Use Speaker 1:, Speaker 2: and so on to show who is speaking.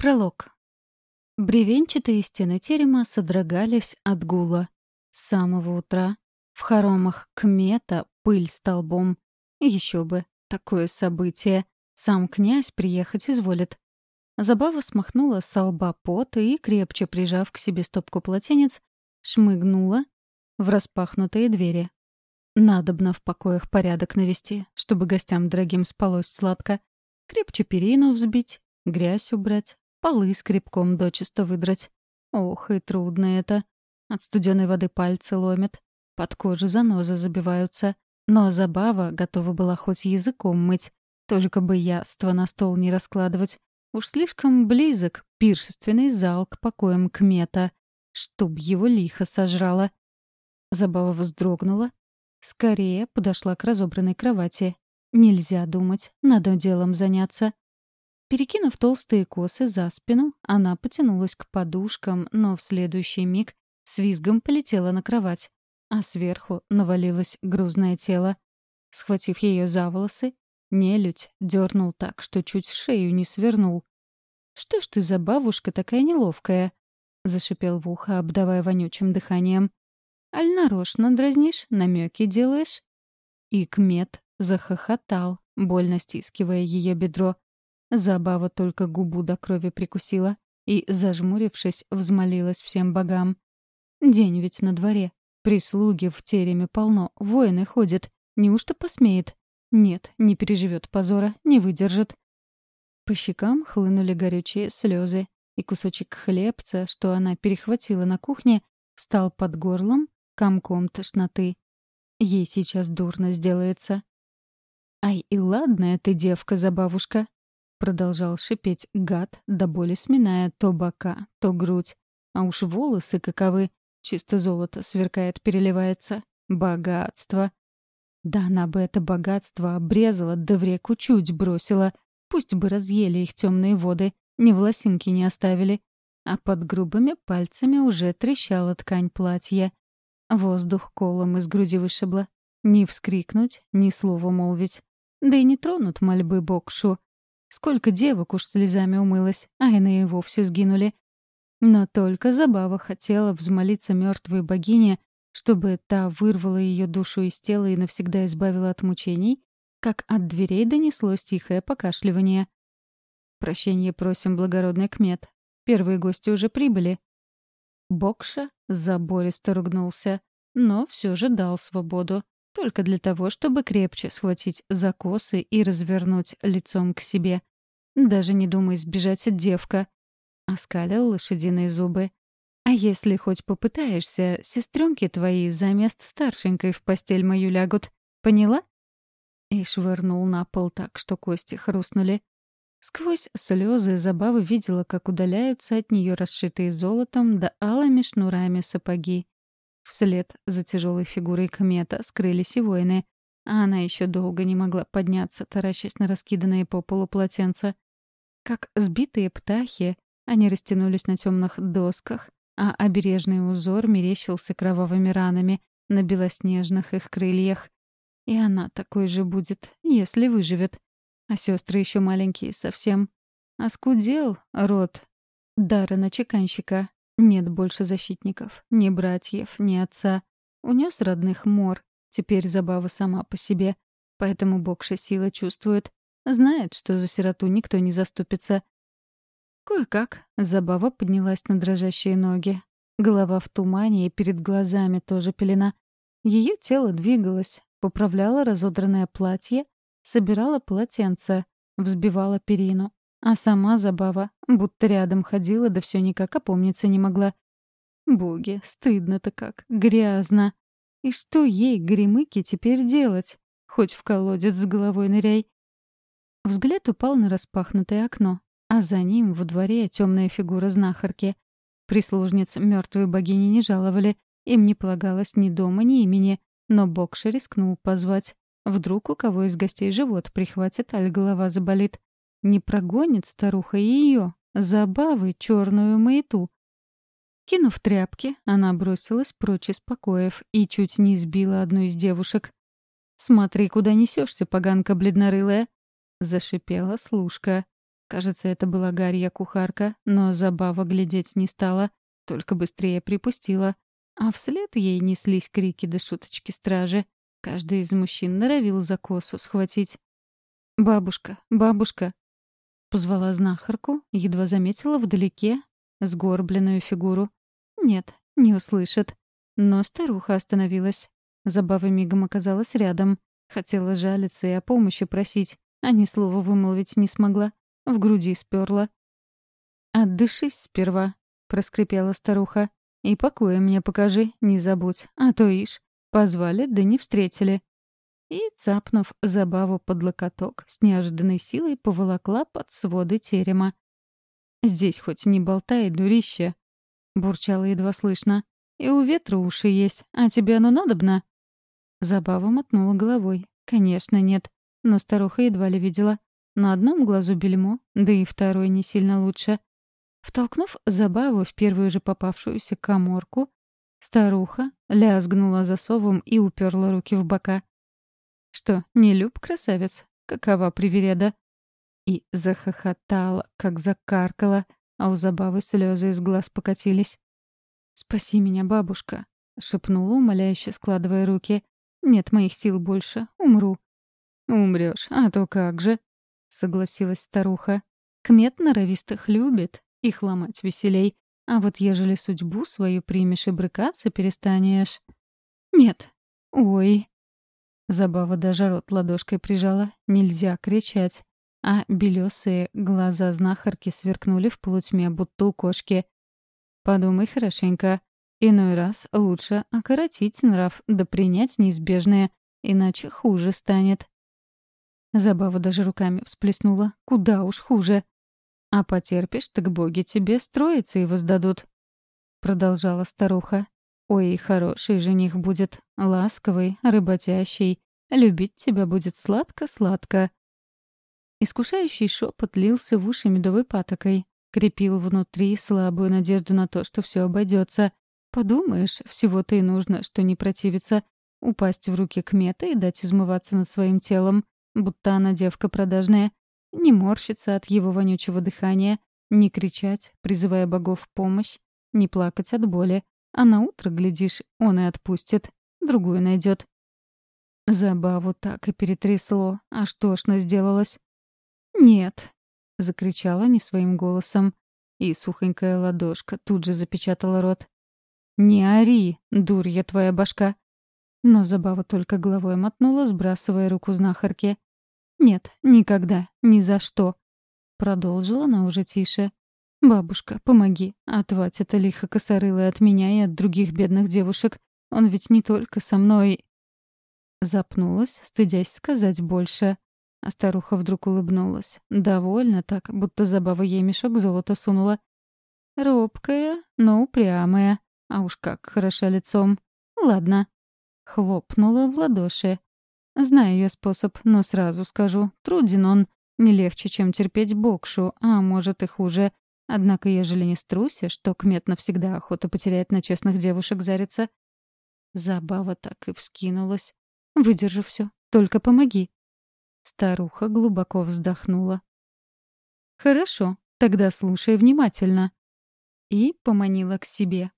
Speaker 1: Пролог. Бревенчатые стены терема содрогались от гула. С самого утра в хоромах кмета пыль столбом. Еще бы, такое событие. Сам князь приехать изволит. Забава смахнула с лба пот и, крепче прижав к себе стопку полотенец, шмыгнула в распахнутые двери. Надобно в покоях порядок навести, чтобы гостям дорогим спалось сладко. Крепче перину взбить, грязь убрать, полы скребком дочисто выдрать. Ох, и трудно это. От студеной воды пальцы ломят, под кожу занозы забиваются. Но забава готова была хоть языком мыть, только бы яство на стол не раскладывать. Уж слишком близок пиршественный зал к покоям кмета, чтоб его лихо сожрало. Забава вздрогнула. Скорее подошла к разобранной кровати. Нельзя думать, надо делом заняться. Перекинув толстые косы за спину, она потянулась к подушкам, но в следующий миг с визгом полетела на кровать, а сверху навалилось грузное тело. Схватив ее за волосы, нелюдь дернул так, что чуть шею не свернул. «Что ж ты за бабушка такая неловкая?» — зашипел в ухо, обдавая вонючим дыханием. «Аль нарочно дразнишь, намеки делаешь?» И Кмет захохотал, больно стискивая ее бедро. Забава только губу до крови прикусила и, зажмурившись, взмолилась всем богам. День ведь на дворе. Прислуги в тереме полно, воины ходят. Неужто посмеет? Нет, не переживет позора, не выдержит. По щекам хлынули горючие слезы, и кусочек хлебца, что она перехватила на кухне, встал под горлом комком тошноты. Ей сейчас дурно сделается. «Ай, и ладная ты девка, забавушка!» Продолжал шипеть гад, до боли сминая то бока, то грудь. А уж волосы каковы. Чисто золото сверкает, переливается. Богатство. Да она бы это богатство обрезала, да в реку чуть бросила. Пусть бы разъели их темные воды, ни волосинки не оставили. А под грубыми пальцами уже трещала ткань платья. Воздух колом из груди вышибло. Ни вскрикнуть, ни слова молвить. Да и не тронут мольбы Бокшу. Сколько девок уж слезами умылось, а иные вовсе сгинули. Но только Забава хотела взмолиться мертвой богине, чтобы та вырвала ее душу из тела и навсегда избавила от мучений, как от дверей донеслось тихое покашливание. «Прощение просим, благородный кмет. Первые гости уже прибыли». Бокша забористо ругнулся, но все же дал свободу. Только для того, чтобы крепче схватить за косы и развернуть лицом к себе. Даже не думай сбежать, девка. Оскалил лошадиные зубы. А если хоть попытаешься, сестренки твои за мест старшенькой в постель мою лягут. Поняла? И швырнул на пол так, что кости хрустнули. Сквозь слезы забавы видела, как удаляются от нее расшитые золотом да алыми шнурами сапоги. Вслед за тяжелой фигурой комета скрылись и воины, а она еще долго не могла подняться, таращась на раскиданные по полу полотенца. Как сбитые птахи, они растянулись на темных досках, а обережный узор мерещился кровавыми ранами на белоснежных их крыльях. И она такой же будет, если выживет. А сестры еще маленькие совсем. Оскудел рот Даррена Чеканщика, нет больше защитников, ни братьев, ни отца. Унес родных мор. Теперь забава сама по себе. Поэтому Бокша сила чувствует. Знает, что за сироту никто не заступится. Кое-как забава поднялась на дрожащие ноги. Голова в тумане, и перед глазами тоже пелена. Ее тело двигалось, поправляла разодранное платье, собирала полотенце, взбивала перину. А сама забава, будто рядом ходила, да все никак опомниться не могла. Боги, стыдно-то как, грязно. И что ей, гремыки, теперь делать? Хоть в колодец с головой ныряй. Взгляд упал на распахнутое окно, а за ним во дворе темная фигура знахарки. Прислужниц мертвой богини не жаловали, им не полагалось ни дома, ни имени, но Бокша рискнул позвать. Вдруг у кого из гостей живот прихватит, аль голова заболит. Не прогонит старуха ее, забавы, черную маяту. Кинув тряпки, она бросилась прочь из покоев и чуть не сбила одну из девушек. «Смотри, куда несешься, поганка бледнорылая!» — зашипела служка. Кажется, это была Гарья кухарка, но забава глядеть не стала, только быстрее припустила. А вслед ей неслись крики да шуточки стражи. Каждый из мужчин норовил за косу схватить. «Бабушка, бабушка!» Позвала знахарку, едва заметила вдалеке сгорбленную фигуру. Нет, не услышит. Но старуха остановилась. Забава мигом оказалась рядом. Хотела жалиться и о помощи просить, а ни слова вымолвить не смогла. В груди сперла. «Отдышись сперва», — проскрипела старуха. «И покоя мне покажи, не забудь, а то ишь. Позвали, да не встретили». И, цапнув забаву под локоток, с неожиданной силой поволокла под своды терема. «Здесь хоть не болтай, дурище!» — бурчала едва слышно. «И у ветра уши есть, а тебе оно надобно?» Забава мотнула головой. «Конечно, нет. Но старуха едва ли видела. На одном глазу бельмо, да и второй не сильно лучше. Втолкнув Забаву в первую же попавшуюся коморку, старуха лязгнула засовом и уперла руки в бока. «Что, не люб, красавец? Какова привереда?» И захохотала, как закаркала, а у Забавы слезы из глаз покатились. «Спаси меня, бабушка», — шепнула, умоляюще складывая руки. Нет моих сил больше. Умру». «Умрёшь, а то как же», — согласилась старуха. «Кмет норовистых любит, их ломать веселей. А вот ежели судьбу свою примешь и брыкаться перестанешь...» «Нет. Ой». Забава даже рот ладошкой прижала. Нельзя кричать. А белесые глаза знахарки сверкнули в полутьме, будто у кошки. «Подумай хорошенько. Иной раз лучше окоротить нрав, да принять неизбежное, иначе хуже станет. Забава даже руками всплеснула. Куда уж хуже. А потерпишь, так боги тебе строиться и воздадут. Продолжала старуха. Ой, хороший жених будет, ласковый, работящий. Любить тебя будет сладко-сладко. Искушающий шепот лился в уши медовой патокой, крепил внутри слабую надежду на то, что все обойдется. Подумаешь, всего-то и нужно, что не противиться, упасть в руки кмета и дать измываться над своим телом, будто она девка продажная, не морщиться от его вонючего дыхания, не кричать, призывая богов в помощь, не плакать от боли, а на утро, глядишь, он и отпустит, другую найдет. Забаву так и перетрясло, а что ж сделалось? «Нет», — закричала не своим голосом, и сухонькая ладошка тут же запечатала рот. «Не ори, дурья твоя башка!» Но Забава только головой мотнула, сбрасывая руку знахарки. «Нет, никогда, ни за что!» Продолжила она уже тише. «Бабушка, помоги, отвать это лихо косорылое от меня и от других бедных девушек. Он ведь не только со мной...» Запнулась, стыдясь сказать больше. А старуха вдруг улыбнулась. Довольно так, будто Забава ей мешок золота сунула. «Робкая, но упрямая. А уж как хороша лицом. Ладно. Хлопнула в ладоши. Знаю ее способ, но сразу скажу, труден он. Не легче, чем терпеть бокшу, а может и хуже. Однако, ежели не струсишь, то кмет навсегда охоту потеряет на честных девушек зариться. Забава так и вскинулась. Выдержу все, только помоги. Старуха глубоко вздохнула. «Хорошо, тогда слушай внимательно». И поманила к себе.